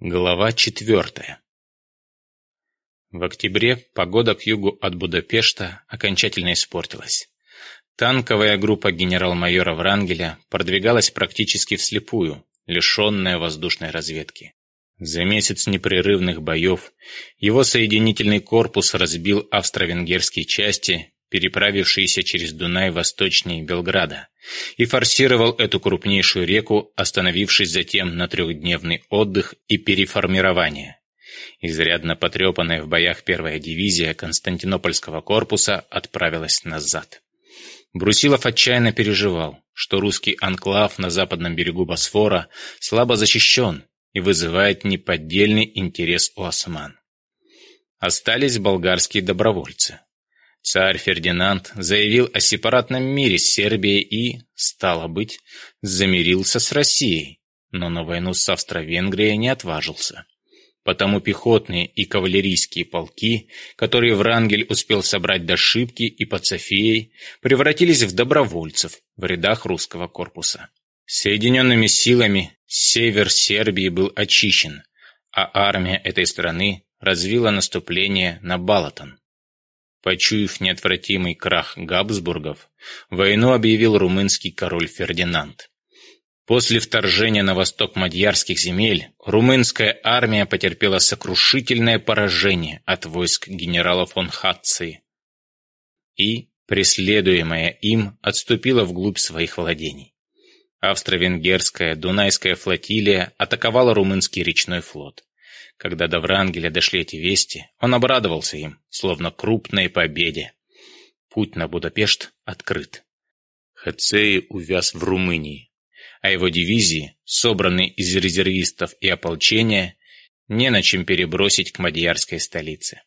Глава четвертая. В октябре погода к югу от Будапешта окончательно испортилась. Танковая группа генерал-майора Врангеля продвигалась практически вслепую, лишенная воздушной разведки. За месяц непрерывных боев его соединительный корпус разбил австро-венгерские части переправившийся через Дунай восточнее Белграда, и форсировал эту крупнейшую реку, остановившись затем на трехдневный отдых и переформирование. Изрядно потрепанная в боях первая дивизия Константинопольского корпуса отправилась назад. Брусилов отчаянно переживал, что русский анклав на западном берегу Босфора слабо защищен и вызывает неподдельный интерес у осман. Остались болгарские добровольцы, Царь Фердинанд заявил о сепаратном мире с Сербией и, стало быть, замирился с Россией, но на войну с Австро-Венгрией не отважился. Потому пехотные и кавалерийские полки, которые Врангель успел собрать до Шибки и под Софией, превратились в добровольцев в рядах русского корпуса. Соединенными силами север Сербии был очищен, а армия этой страны развила наступление на Балатон. Почуяв неотвратимый крах Габсбургов, войну объявил румынский король Фердинанд. После вторжения на восток мадьярских земель румынская армия потерпела сокрушительное поражение от войск генерала фон Хатции и, преследуемая им, отступила вглубь своих владений. Австро-венгерская Дунайская флотилия атаковала румынский речной флот. Когда до Врангеля дошли эти вести, он обрадовался им, словно крупной победе. Путь на Будапешт открыт. Хацеи увяз в Румынии, а его дивизии, собранные из резервистов и ополчения, не на чем перебросить к мадьярской столице.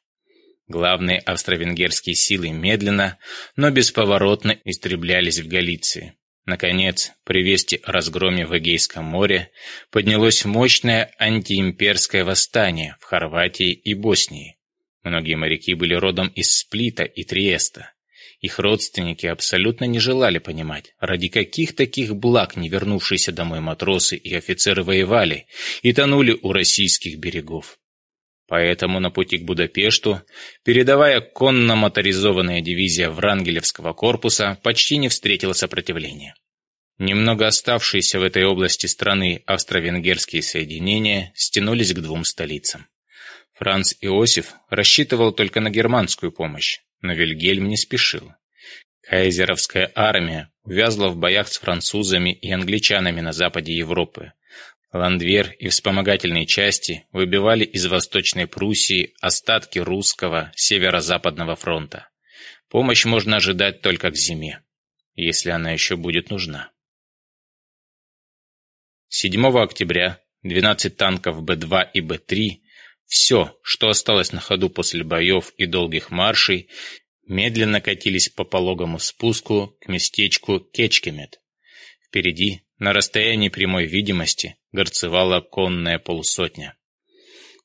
Главные австро-венгерские силы медленно, но бесповоротно истреблялись в Галиции. Наконец, при вести о разгроме в Эгейском море поднялось мощное антиимперское восстание в Хорватии и Боснии. Многие моряки были родом из Сплита и Триеста. Их родственники абсолютно не желали понимать, ради каких таких благ не вернувшиеся домой матросы и офицеры воевали и тонули у российских берегов. Поэтому на пути к Будапешту передовая конно-моторизованная дивизия Врангелевского корпуса почти не встретила сопротивления. Немного оставшиеся в этой области страны австро-венгерские соединения стянулись к двум столицам. Франц Иосиф рассчитывал только на германскую помощь, но Вильгельм не спешил. Кайзеровская армия увязла в боях с французами и англичанами на западе Европы, Ландвер и вспомогательные части выбивали из Восточной Пруссии остатки русского Северо-Западного фронта. Помощь можно ожидать только к зиме, если она еще будет нужна. 7 октября 12 танков Б-2 и Б-3, все, что осталось на ходу после боев и долгих маршей, медленно катились по пологому спуску к местечку Кечкемет. Впереди, на расстоянии прямой видимости, — горцевала конная полусотня.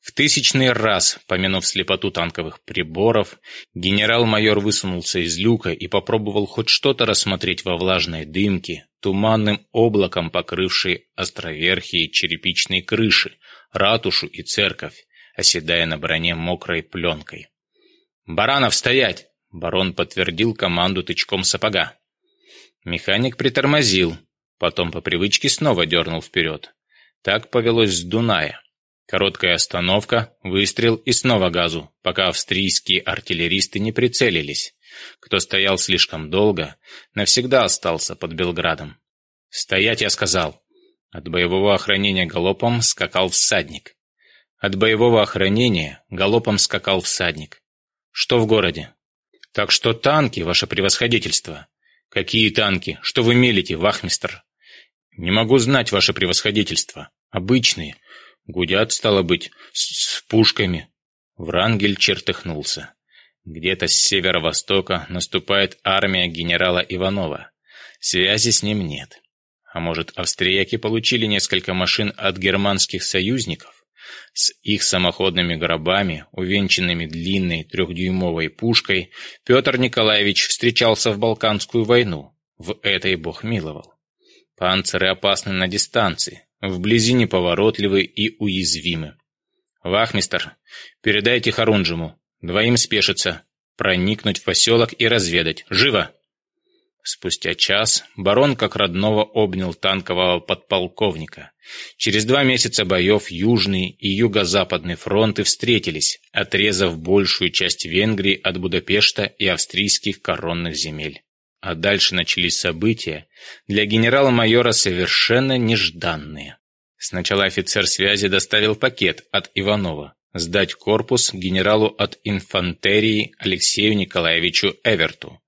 В тысячный раз, помянув слепоту танковых приборов, генерал-майор высунулся из люка и попробовал хоть что-то рассмотреть во влажной дымке, туманным облаком покрывшей островерхие черепичные крыши, ратушу и церковь, оседая на броне мокрой пленкой. «Баранов, стоять!» — барон подтвердил команду тычком сапога. Механик притормозил, потом по привычке снова дернул вперед. Так повелось с Дуная. Короткая остановка, выстрел и снова газу, пока австрийские артиллеристы не прицелились. Кто стоял слишком долго, навсегда остался под Белградом. «Стоять!» я сказал. От боевого охранения галопом скакал всадник. От боевого охранения галопом скакал всадник. «Что в городе?» «Так что танки, ваше превосходительство!» «Какие танки? Что вы мелите, вахмистр?» «Не могу знать ваше превосходительство. Обычные. Гудят, стало быть, с, с пушками». Врангель чертыхнулся. Где-то с северо-востока наступает армия генерала Иванова. Связи с ним нет. А может, австрияки получили несколько машин от германских союзников? С их самоходными гробами, увенчанными длинной трехдюймовой пушкой, Петр Николаевич встречался в Балканскую войну. В этой бог миловал. Панциры опасны на дистанции, вблизи неповоротливы и уязвимы. «Вахмистер, передайте Харунжему. Двоим спешится. Проникнуть в поселок и разведать. Живо!» Спустя час барон как родного обнял танкового подполковника. Через два месяца боев Южный и Юго-Западный фронты встретились, отрезав большую часть Венгрии от Будапешта и австрийских коронных земель. А дальше начались события, для генерала-майора совершенно нежданные. Сначала офицер связи доставил пакет от Иванова сдать корпус генералу от инфантерии Алексею Николаевичу Эверту.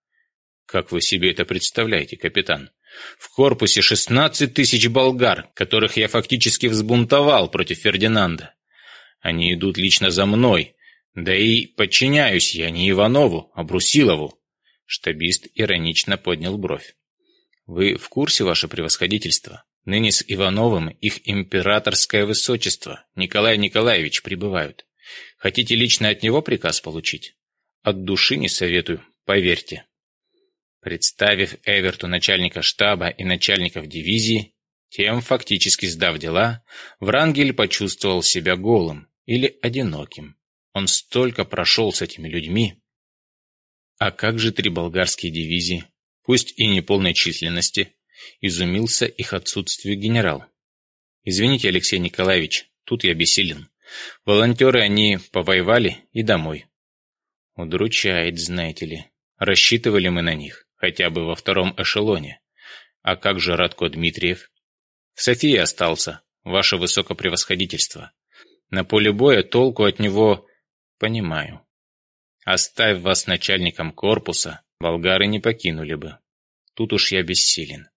Как вы себе это представляете, капитан? В корпусе 16 тысяч болгар, которых я фактически взбунтовал против Фердинанда. Они идут лично за мной. Да и подчиняюсь я не Иванову, а Брусилову. Штабист иронично поднял бровь. «Вы в курсе, ваше превосходительство? Ныне с Ивановым их императорское высочество, Николай Николаевич, прибывают. Хотите лично от него приказ получить? От души не советую, поверьте». Представив Эверту начальника штаба и начальников дивизии, тем фактически сдав дела, Врангель почувствовал себя голым или одиноким. Он столько прошел с этими людьми, «А как же три болгарские дивизии, пусть и неполной численности?» — изумился их отсутствию генерал. «Извините, Алексей Николаевич, тут я бессилен. Волонтеры они повоевали и домой». «Удручает, знаете ли. Рассчитывали мы на них, хотя бы во втором эшелоне. А как же Радко Дмитриев?» «В Софии остался, ваше высокопревосходительство. На поле боя толку от него...» «Понимаю. Оставь вас начальником корпуса, болгары не покинули бы. Тут уж я бессилен.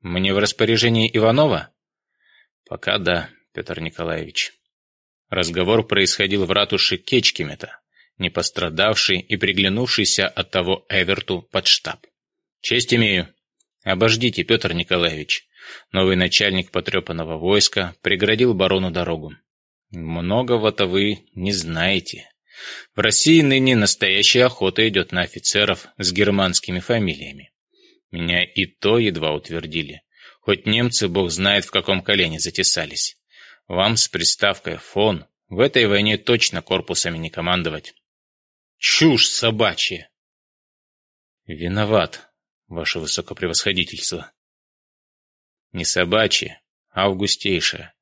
Мне в распоряжении Иванова? Пока да, Петр Николаевич. Разговор происходил в ратуше Кечкимета, не пострадавший и приглянувшийся от того Эверту под штаб. Честь имею. Обождите, Петр Николаевич. Новый начальник потрепанного войска преградил барону дорогу. Многого-то вы не знаете, в России ныне настоящая охота идет на офицеров с германскими фамилиями. Меня и то едва утвердили. Хоть немцы, бог знает, в каком колене затесались. Вам с приставкой «фон» в этой войне точно корпусами не командовать. Чушь собачья! Виноват, ваше высокопревосходительство. Не собачья, а августейшая.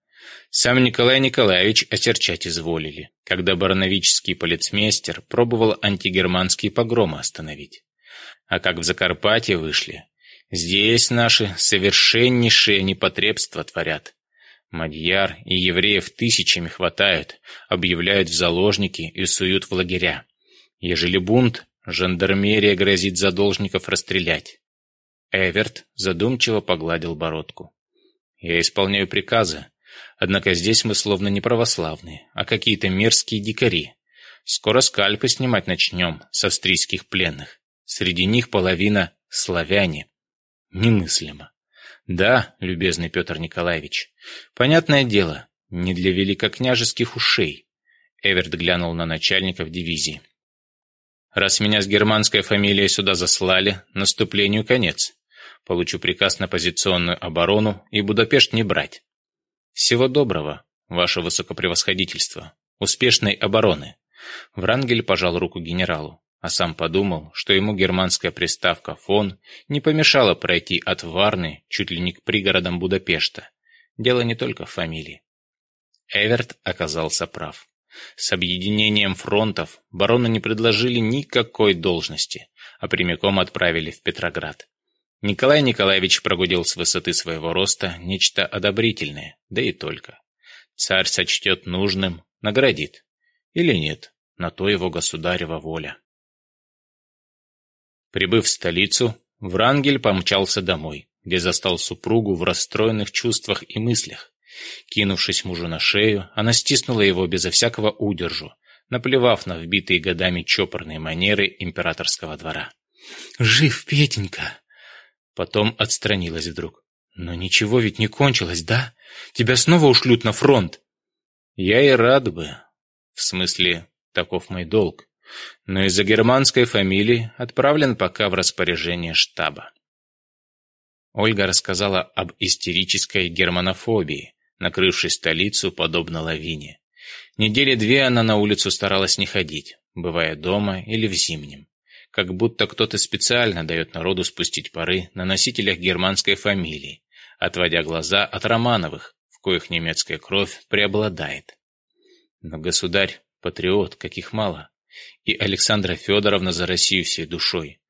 Сам Николай Николаевич осерчать изволили, когда барановический полицмейстер пробовал антигерманские погромы остановить. А как в Закарпатье вышли, здесь наши совершеннейшие непотребства творят. Мадьяр и евреев тысячами хватают, объявляют в заложники и суют в лагеря. Ежели бунт, жандармерия грозит задолжников расстрелять. Эверт задумчиво погладил бородку. «Я исполняю приказы, Однако здесь мы словно не православные, а какие-то мерзкие дикари. Скоро скальпы снимать начнем с австрийских пленных. Среди них половина — славяне. Немыслимо. Да, любезный Петр Николаевич, понятное дело, не для великокняжеских ушей. Эверт глянул на начальников дивизии. Раз меня с германской фамилией сюда заслали, наступлению конец. Получу приказ на позиционную оборону и Будапешт не брать. Всего доброго, ваше высокопревосходительство. Успешной обороны. Врангель пожал руку генералу, а сам подумал, что ему германская приставка «фон» не помешала пройти от Варны чуть ли не к пригородам Будапешта. Дело не только в фамилии. Эверт оказался прав. С объединением фронтов барону не предложили никакой должности, а прямиком отправили в Петроград. Николай Николаевич прогудел с высоты своего роста нечто одобрительное, да и только. Царь сочтет нужным, наградит. Или нет, на то его государева воля. Прибыв в столицу, Врангель помчался домой, где застал супругу в расстроенных чувствах и мыслях. Кинувшись мужу на шею, она стиснула его безо всякого удержу, наплевав на вбитые годами чопорные манеры императорского двора. «Жив, Петенька!» Потом отстранилась вдруг. «Но ничего ведь не кончилось, да? Тебя снова ушлют на фронт!» «Я и рад бы. В смысле, таков мой долг. Но из-за германской фамилии отправлен пока в распоряжение штаба». Ольга рассказала об истерической германофобии, накрывшей столицу подобно лавине. Недели две она на улицу старалась не ходить, бывая дома или в зимнем как будто кто-то специально дает народу спустить пары на носителях германской фамилии, отводя глаза от Романовых, в коих немецкая кровь преобладает. Но государь — патриот, каких мало. И Александра Федоровна за Россию всей душой.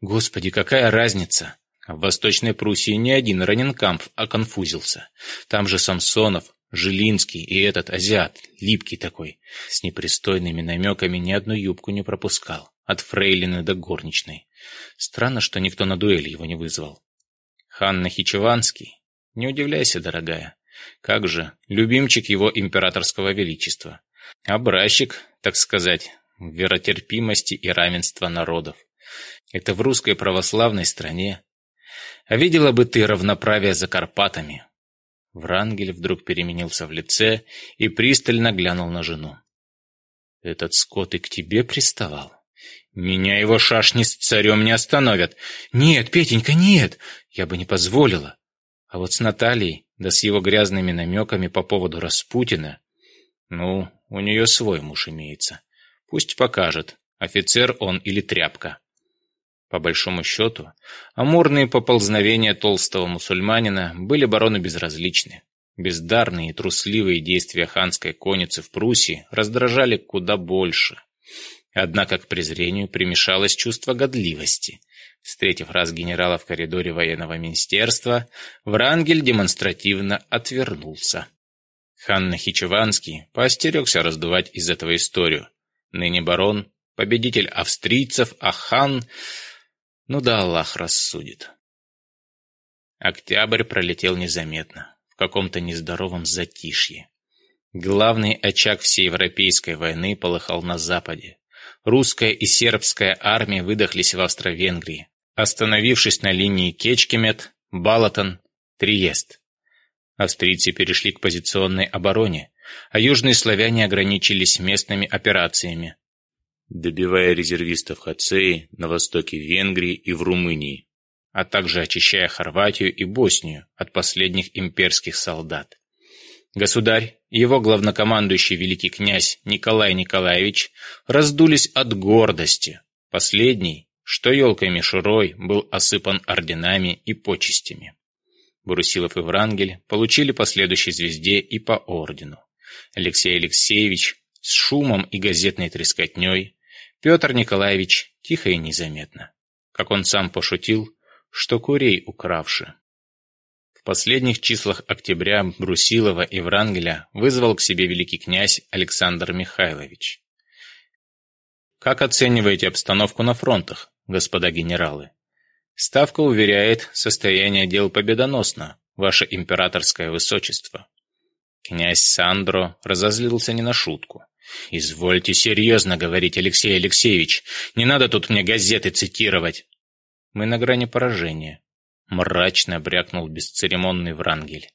Господи, какая разница! В Восточной Пруссии не один Раненкамп оконфузился. Там же Самсонов, Жилинский и этот азиат, липкий такой, с непристойными намеками ни одну юбку не пропускал от фрейлины до горничной. Странно, что никто на дуэль его не вызвал. Ханна Хичеванский. Не удивляйся, дорогая. Как же, любимчик его императорского величества. Образчик, так сказать, веротерпимости и равенства народов. Это в русской православной стране. А видела бы ты равноправие за Карпатами. Врангель вдруг переменился в лице и пристально глянул на жену. «Этот скот и к тебе приставал?» Меня его шашни с царем не остановят. Нет, Петенька, нет, я бы не позволила. А вот с Натальей, да с его грязными намеками по поводу Распутина... Ну, у нее свой муж имеется. Пусть покажет, офицер он или тряпка. По большому счету, амурные поползновения толстого мусульманина были барону безразличны. Бездарные и трусливые действия ханской конницы в Пруссии раздражали куда больше. Однако к презрению примешалось чувство годливости. Встретив раз генерала в коридоре военного министерства, Врангель демонстративно отвернулся. Хан Хичеванский поостерегся раздувать из этого историю. Ныне барон, победитель австрийцев, а хан... Ну да, Аллах рассудит. Октябрь пролетел незаметно, в каком-то нездоровом затишье. Главный очаг всеевропейской войны полыхал на западе, русская и сербская армии выдохлись в Австро-Венгрии, остановившись на линии Кечкемет, Балатон, Триест. Австрийцы перешли к позиционной обороне, а южные славяне ограничились местными операциями, добивая резервистов Хацеи на востоке Венгрии и в Румынии, а также очищая Хорватию и Боснию от последних имперских солдат. Государь, его главнокомандующий великий князь Николай Николаевич раздулись от гордости. Последний, что елкой мишурой, был осыпан орденами и почестями. Бурусилов и Врангель получили по следующей звезде и по ордену. Алексей Алексеевич с шумом и газетной трескотней, Петр Николаевич тихо и незаметно. Как он сам пошутил, что курей укравши последних числах октября Брусилова и Врангеля вызвал к себе великий князь Александр Михайлович. «Как оцениваете обстановку на фронтах, господа генералы?» «Ставка уверяет, состояние дел победоносно, ваше императорское высочество». Князь Сандро разозлился не на шутку. «Извольте серьезно говорить, Алексей Алексеевич, не надо тут мне газеты цитировать». «Мы на грани поражения», — мрачно брякнул бесцеремонный Врангель.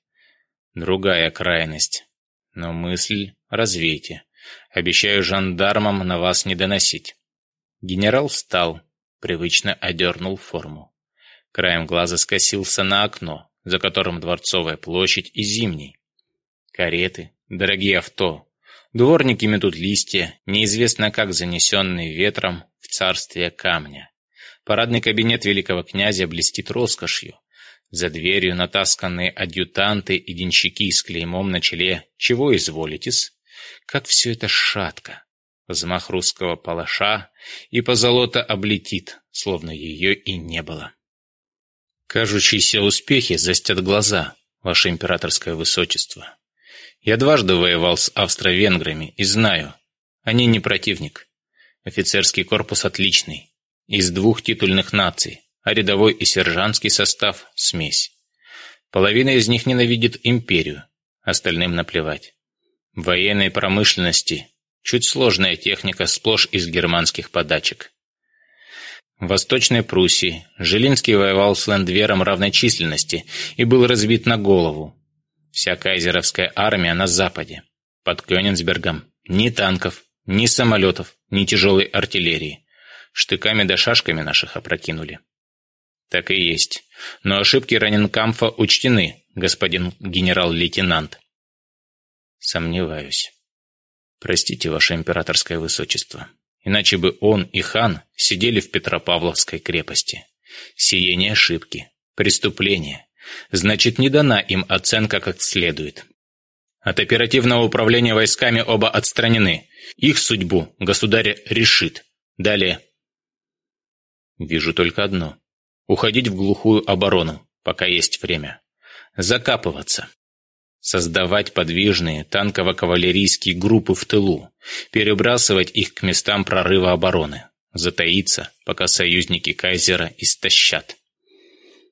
«Другая крайность. Но мысль развейте. Обещаю жандармам на вас не доносить». Генерал встал, привычно одернул форму. Краем глаза скосился на окно, за которым Дворцовая площадь и Зимний. Кареты, дорогие авто, дворники метут листья, неизвестно как занесенные ветром в царствие камня. Парадный кабинет великого князя блестит роскошью. За дверью натасканные адъютанты и денщики с клеймом на челе «Чего изволитесь?» Как все это шатко! Взмах русского палаша, и позолота облетит, словно ее и не было. Кажущиеся успехи застят глаза, ваше императорское высочество. Я дважды воевал с австро-венграми и знаю, они не противник. Офицерский корпус отличный, из двух титульных наций, а рядовой и сержантский состав – смесь. Половина из них ненавидит империю, остальным наплевать. В военной промышленности чуть сложная техника сплошь из германских подачек. В Восточной Пруссии Жилинский воевал с Лендвером равной численности и был разбит на голову. Вся кайзеровская армия на западе, под Кёнигсбергом, ни танков, ни самолетов, ни тяжелой артиллерии штыками да шашками наших опрокинули. Так и есть. Но ошибки Раненкамфа учтены, господин генерал-лейтенант. Сомневаюсь. Простите, ваше императорское высочество. Иначе бы он и хан сидели в Петропавловской крепости. Сие не ошибки, преступление. Значит, не дана им оценка как следует. От оперативного управления войсками оба отстранены. Их судьбу государь решит. Далее Вижу только одно. Уходить в глухую оборону, пока есть время. Закапываться. Создавать подвижные танково-кавалерийские группы в тылу. Перебрасывать их к местам прорыва обороны. Затаиться, пока союзники Кайзера истощат.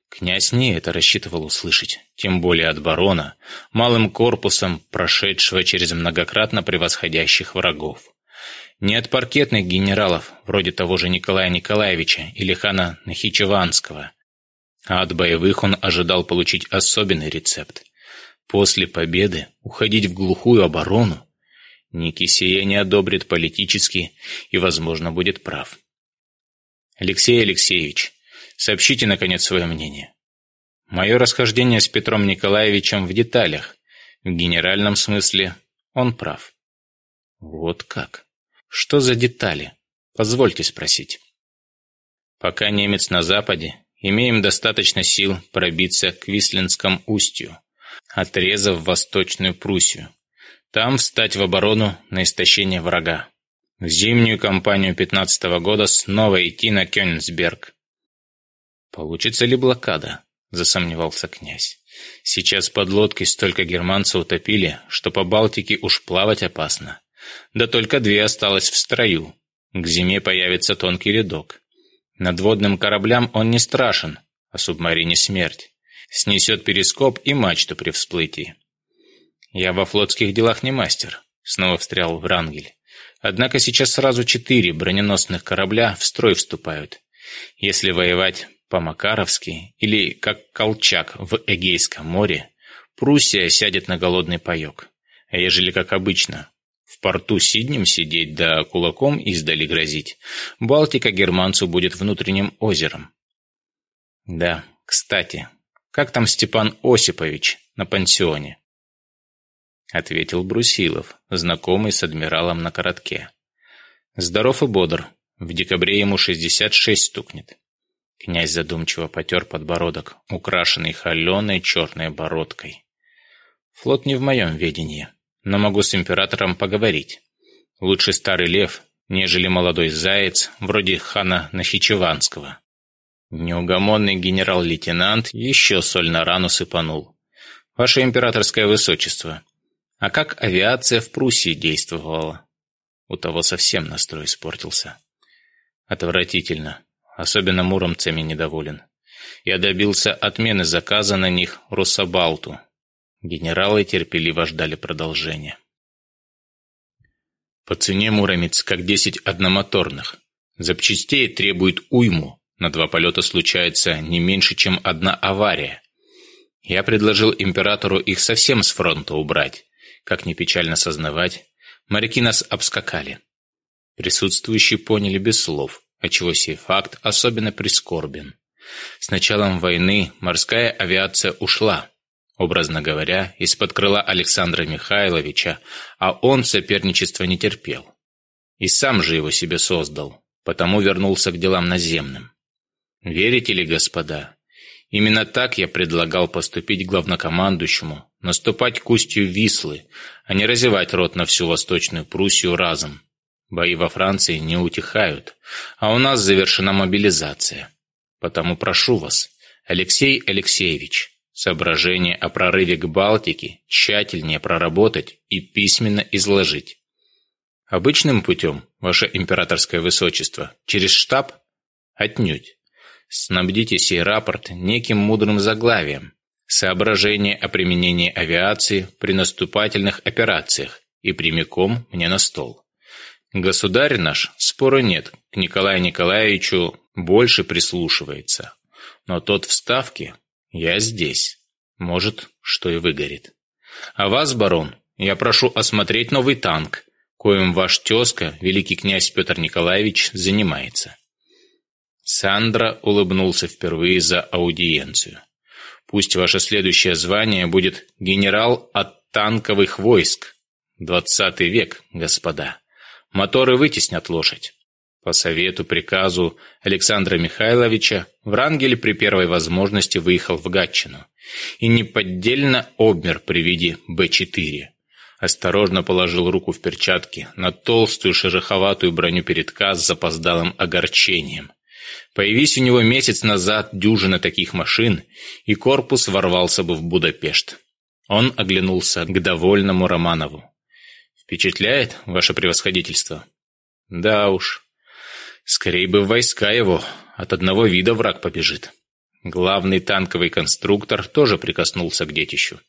Князь не это рассчитывал услышать, тем более от барона, малым корпусом, прошедшего через многократно превосходящих врагов не от паркетных генералов, вроде того же Николая Николаевича или хана Нахичеванского, а от боевых он ожидал получить особенный рецепт. После победы уходить в глухую оборону. Никисия не одобрит политически и, возможно, будет прав. Алексей Алексеевич, сообщите, наконец, свое мнение. Мое расхождение с Петром Николаевичем в деталях. В генеральном смысле он прав. Вот как. Что за детали? Позвольте спросить. Пока немец на западе, имеем достаточно сил пробиться к Вислинскому устью, отрезав Восточную Пруссию. Там встать в оборону на истощение врага. В зимнюю кампанию 15 -го года снова идти на Кёнигсберг. Получится ли блокада? Засомневался князь. Сейчас подлодки столько германцев утопили, что по Балтике уж плавать опасно. Да только две осталось в строю. К зиме появится тонкий рядок. Надводным кораблям он не страшен, а субмарине смерть. Снесет перископ и мачту при всплытии. «Я во флотских делах не мастер», — снова встрял Врангель. «Однако сейчас сразу четыре броненосных корабля в строй вступают. Если воевать по-макаровски или как Колчак в Эгейском море, Пруссия сядет на голодный паёк. А ежели как обычно, в порту сиднем сидеть да кулаком издали грозить. Балтика германцу будет внутренним озером. Да, кстати, как там Степан Осипович на пансионе? Ответил Брусилов, знакомый с адмиралом на коротке. Здоров и бодр. В декабре ему 66 стукнет. Князь задумчиво потер подбородок, украшенный холеной черной бородкой. Флот не в моем ведении но могу с императором поговорить. Лучше старый лев, нежели молодой заяц, вроде хана Нахичеванского. Неугомонный генерал-лейтенант еще соль на рану сыпанул. «Ваше императорское высочество, а как авиация в Пруссии действовала?» У того совсем настрой испортился. «Отвратительно. Особенно муромцами недоволен. Я добился отмены заказа на них Рособалту, Генералы терпеливо ждали продолжения. По цене «Муромец» как 10 одномоторных. Запчастей требует уйму. На два полета случается не меньше, чем одна авария. Я предложил императору их совсем с фронта убрать. Как не печально сознавать, моряки нас обскакали. Присутствующие поняли без слов, отчего сей факт особенно прискорбен. С началом войны морская авиация ушла – образно говоря, из-под крыла Александра Михайловича, а он соперничества не терпел. И сам же его себе создал, потому вернулся к делам наземным. Верите ли, господа, именно так я предлагал поступить главнокомандующему, наступать кустью Вислы, а не разевать рот на всю Восточную Пруссию разом. Бои во Франции не утихают, а у нас завершена мобилизация. Потому прошу вас, Алексей Алексеевич, Соображение о прорыве к Балтике тщательнее проработать и письменно изложить. Обычным путем, ваше императорское высочество, через штаб? Отнюдь. Снабдите сей рапорт неким мудрым заглавием. Соображение о применении авиации при наступательных операциях и прямиком мне на стол. Государь наш, спору нет, к Николаю Николаевичу больше прислушивается. Но тот в Ставке я здесь. Может, что и выгорит. А вас, барон, я прошу осмотреть новый танк, коим ваш тезка, великий князь Петр Николаевич, занимается. Сандра улыбнулся впервые за аудиенцию. Пусть ваше следующее звание будет генерал от танковых войск. Двадцатый век, господа. Моторы вытеснят лошадь. По совету, приказу Александра Михайловича Врангель при первой возможности выехал в Гатчину и неподдельно обмер при виде Б-4. Осторожно положил руку в перчатки на толстую шероховатую броню передка с запоздалым огорчением. Появись у него месяц назад дюжина таких машин, и корпус ворвался бы в Будапешт. Он оглянулся к довольному Романову. «Впечатляет, ваше превосходительство?» «Да уж», Скорей бы в войска его, от одного вида враг побежит. Главный танковый конструктор тоже прикоснулся к детищу.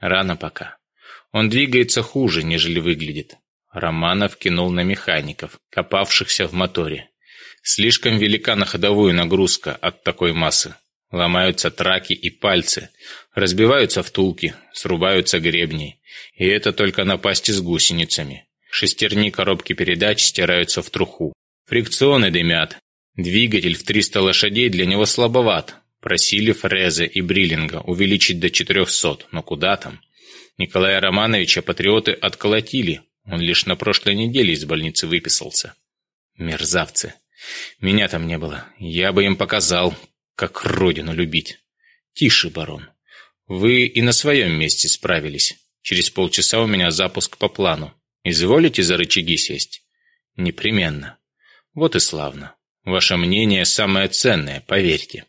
Рано пока. Он двигается хуже, нежели выглядит. Романов кинул на механиков, копавшихся в моторе. Слишком велика на ходовую нагрузка от такой массы. Ломаются траки и пальцы, разбиваются втулки, срубаются гребни. И это только напасти с гусеницами. Шестерни коробки передач стираются в труху. Фрикционы дымят. Двигатель в 300 лошадей для него слабоват. Просили Фрезе и Бриллинга увеличить до 400, но куда там? Николая Романовича патриоты отколотили. Он лишь на прошлой неделе из больницы выписался. Мерзавцы. Меня там не было. Я бы им показал, как родину любить. Тише, барон. Вы и на своем месте справились. Через полчаса у меня запуск по плану. Изволите за рычаги сесть? Непременно. Вот и славно. Ваше мнение самое ценное, поверьте.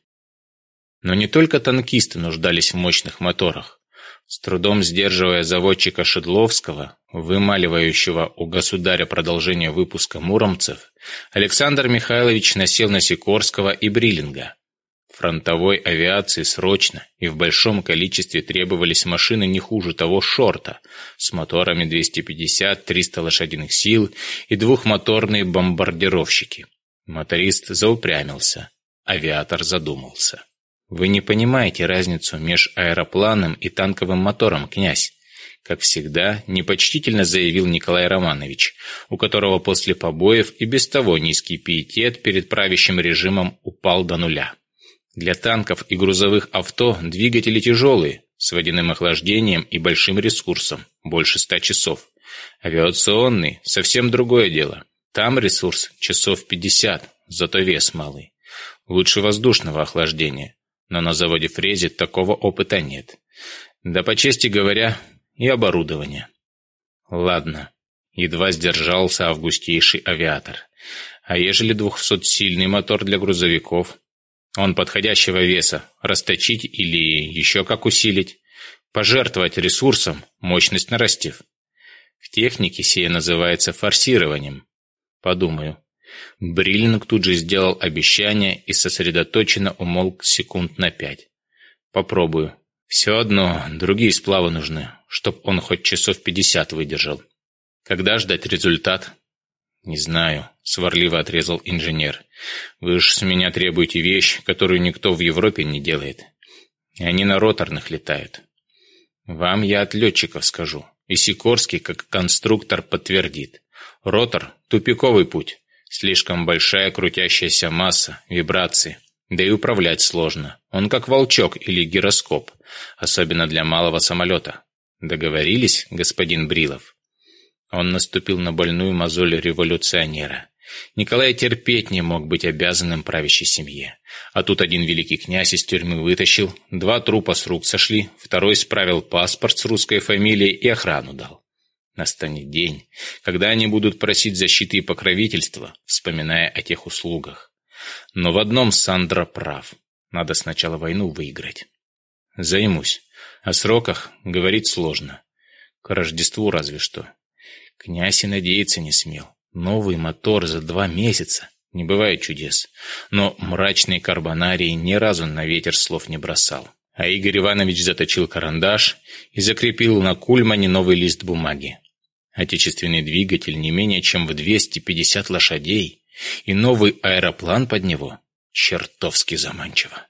Но не только танкисты нуждались в мощных моторах. С трудом сдерживая заводчика Шедловского, вымаливающего у государя продолжение выпуска муромцев, Александр Михайлович насел на Сикорского и Бриллинга – фронтовой авиации срочно и в большом количестве требовались машины не хуже того «Шорта» с моторами 250-300 лошадиных сил и двухмоторные бомбардировщики. Моторист заупрямился, авиатор задумался. «Вы не понимаете разницу между аэропланом и танковым мотором, князь как всегда, непочтительно заявил Николай Романович, у которого после побоев и без того низкий пиетет перед правящим режимом упал до нуля. Для танков и грузовых авто двигатели тяжелые, с водяным охлаждением и большим ресурсом, больше ста часов. Авиационный – совсем другое дело. Там ресурс часов 50, зато вес малый. Лучше воздушного охлаждения. Но на заводе Фрези такого опыта нет. Да, по чести говоря, и оборудование. Ладно. Едва сдержался августейший авиатор. А ежели двухсотсильный мотор для грузовиков, он подходящего веса, расточить или еще как усилить, пожертвовать ресурсом, мощность нарастив. В технике сие называется форсированием. Подумаю. Бриллинг тут же сделал обещание и сосредоточенно умолк секунд на пять. Попробую. Все одно, другие сплавы нужны, чтоб он хоть часов пятьдесят выдержал. Когда ждать результат? Не знаю, сварливо отрезал инженер. Вы ж с меня требуете вещь, которую никто в Европе не делает. И они на роторных летают. Вам я от летчиков скажу. И Сикорский, как конструктор, подтвердит. Ротор – тупиковый путь. Слишком большая крутящаяся масса, вибрации. Да и управлять сложно. Он как волчок или гироскоп. Особенно для малого самолета. Договорились, господин Брилов? Он наступил на больную мозоль революционера. Николай терпеть не мог быть обязанным правящей семье. А тут один великий князь из тюрьмы вытащил, два трупа с рук сошли, второй справил паспорт с русской фамилией и охрану дал. Настанет день, когда они будут просить защиты и покровительства, вспоминая о тех услугах. Но в одном Сандра прав. Надо сначала войну выиграть. Займусь. О сроках говорить сложно. К Рождеству разве что. Князь и надеяться не смел. Новый мотор за два месяца. Не бывает чудес. Но мрачный карбонарий ни разу на ветер слов не бросал. А Игорь Иванович заточил карандаш и закрепил на кульмане новый лист бумаги. Отечественный двигатель не менее чем в 250 лошадей и новый аэроплан под него чертовски заманчиво.